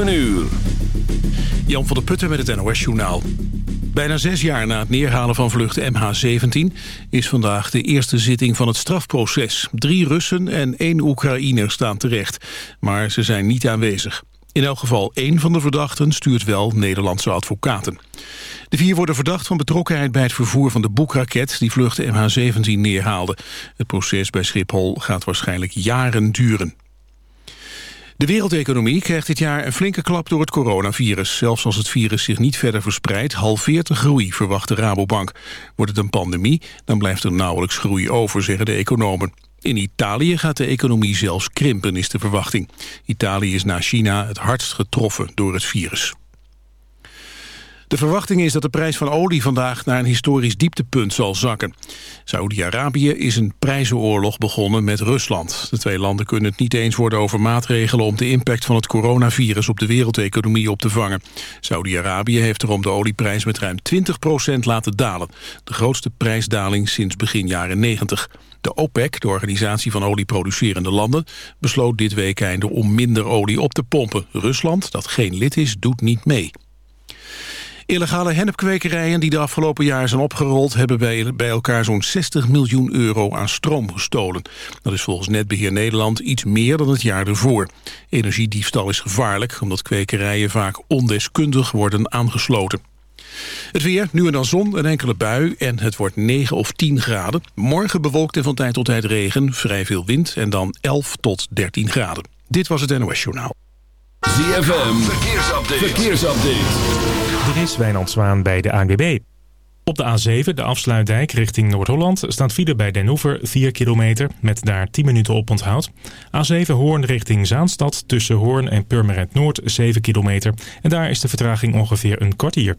7 uur. Jan van der Putten met het NOS-journaal. Bijna zes jaar na het neerhalen van vlucht MH17... is vandaag de eerste zitting van het strafproces. Drie Russen en één Oekraïner staan terecht. Maar ze zijn niet aanwezig. In elk geval één van de verdachten stuurt wel Nederlandse advocaten. De vier worden verdacht van betrokkenheid bij het vervoer van de boekraket... die vlucht MH17 neerhaalde. Het proces bij Schiphol gaat waarschijnlijk jaren duren. De wereldeconomie krijgt dit jaar een flinke klap door het coronavirus. Zelfs als het virus zich niet verder verspreidt, halveert de groei, verwacht de Rabobank. Wordt het een pandemie, dan blijft er nauwelijks groei over, zeggen de economen. In Italië gaat de economie zelfs krimpen, is de verwachting. Italië is na China het hardst getroffen door het virus. De verwachting is dat de prijs van olie vandaag naar een historisch dieptepunt zal zakken. Saoedi-Arabië is een prijzenoorlog begonnen met Rusland. De twee landen kunnen het niet eens worden over maatregelen om de impact van het coronavirus op de wereldeconomie op te vangen. Saoedi-Arabië heeft erom de olieprijs met ruim 20% laten dalen. De grootste prijsdaling sinds begin jaren 90. De OPEC, de organisatie van olieproducerende landen, besloot dit weekende om minder olie op te pompen. Rusland, dat geen lid is, doet niet mee. Illegale hennepkwekerijen die de afgelopen jaar zijn opgerold... hebben bij, elkaar zo'n 60 miljoen euro aan stroom gestolen. Dat is volgens Netbeheer Nederland iets meer dan het jaar ervoor. Energiediefstal is gevaarlijk... omdat kwekerijen vaak ondeskundig worden aangesloten. Het weer, nu en dan zon, een enkele bui en het wordt 9 of 10 graden. Morgen bewolkt en van tijd tot tijd regen, vrij veel wind en dan 11 tot 13 graden. Dit was het NOS Journaal. ZFM, verkeersupdate. verkeersupdate. Er is Wijnand Zwaan bij de ANWB. Op de A7, de afsluitdijk richting Noord-Holland, staat file bij Den Hoever 4 kilometer met daar 10 minuten op onthoud. A7 Hoorn richting Zaanstad tussen Hoorn en Purmerend Noord 7 kilometer en daar is de vertraging ongeveer een kwartier.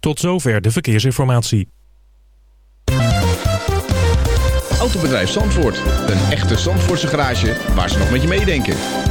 Tot zover de verkeersinformatie. Autobedrijf Zandvoort, een echte Zandvoortse garage waar ze nog met je meedenken.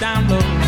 Down low.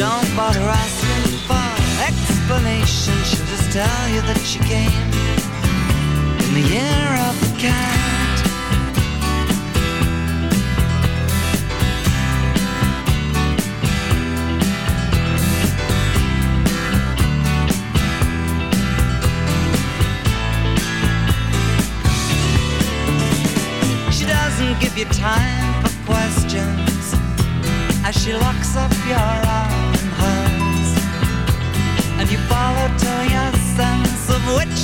Don't bother asking for explanations. She'll just tell you that she came in the year of the cat. give you time for questions as she locks up your